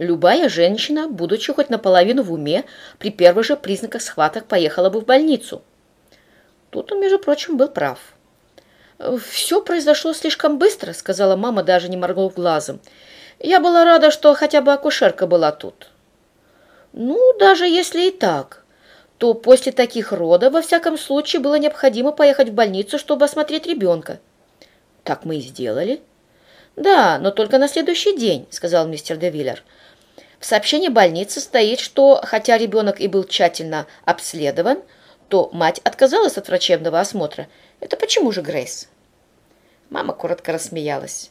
Любая женщина, будучи хоть наполовину в уме, при первых же признаках схваток поехала бы в больницу. Тут он, между прочим, был прав. «Все произошло слишком быстро», — сказала мама, даже не моргнув глазом. «Я была рада, что хотя бы акушерка была тут». «Ну, даже если и так, то после таких родов, во всяком случае, было необходимо поехать в больницу, чтобы осмотреть ребенка». «Так мы и сделали». «Да, но только на следующий день», — сказал мистер Девиллер. В сообщении больницы стоит, что хотя ребенок и был тщательно обследован, то мать отказалась от врачебного осмотра. Это почему же, Грейс? Мама коротко рассмеялась.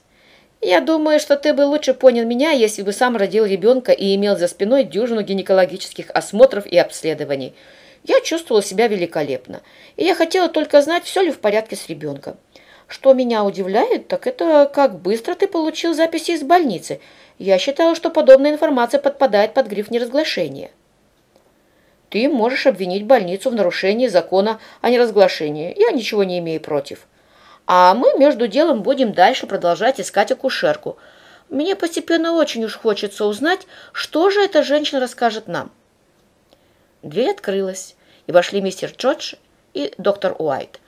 «Я думаю, что ты бы лучше понял меня, если бы сам родил ребенка и имел за спиной дюжину гинекологических осмотров и обследований. Я чувствовала себя великолепно, и я хотела только знать, все ли в порядке с ребенком. Что меня удивляет, так это как быстро ты получил записи из больницы. Я считала, что подобная информация подпадает под гриф неразглашения». Ты можешь обвинить больницу в нарушении закона о неразглашении. Я ничего не имею против. А мы между делом будем дальше продолжать искать акушерку. Мне постепенно очень уж хочется узнать, что же эта женщина расскажет нам. Дверь открылась, и вошли мистер Джордж и доктор Уайт,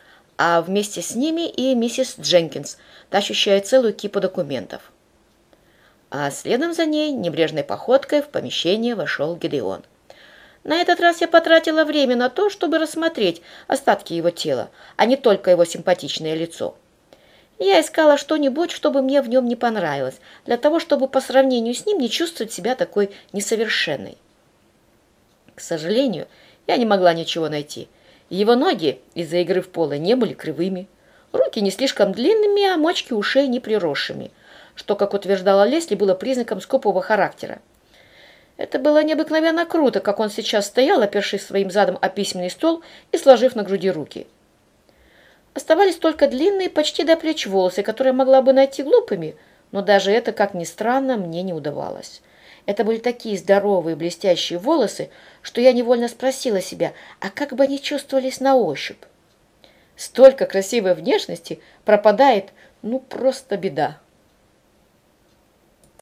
а вместе с ними и миссис Дженкинс, тащущая целую кипу документов. А следом за ней небрежной походкой в помещение вошел Гедеон. На этот раз я потратила время на то, чтобы рассмотреть остатки его тела, а не только его симпатичное лицо. Я искала что-нибудь, чтобы мне в нем не понравилось, для того, чтобы по сравнению с ним не чувствовать себя такой несовершенной. К сожалению, я не могла ничего найти. Его ноги из-за игры в поло не были кривыми, руки не слишком длинными, а мочки ушей не приросшими, что, как утверждала Лесли, было признаком скупого характера. Это было необыкновенно круто, как он сейчас стоял, опершись своим задом о письменный стол и сложив на груди руки. Оставались только длинные, почти до плеч волосы, которые могла бы найти глупыми, но даже это, как ни странно, мне не удавалось. Это были такие здоровые блестящие волосы, что я невольно спросила себя, а как бы они чувствовались на ощупь? Столько красивой внешности пропадает, ну просто беда.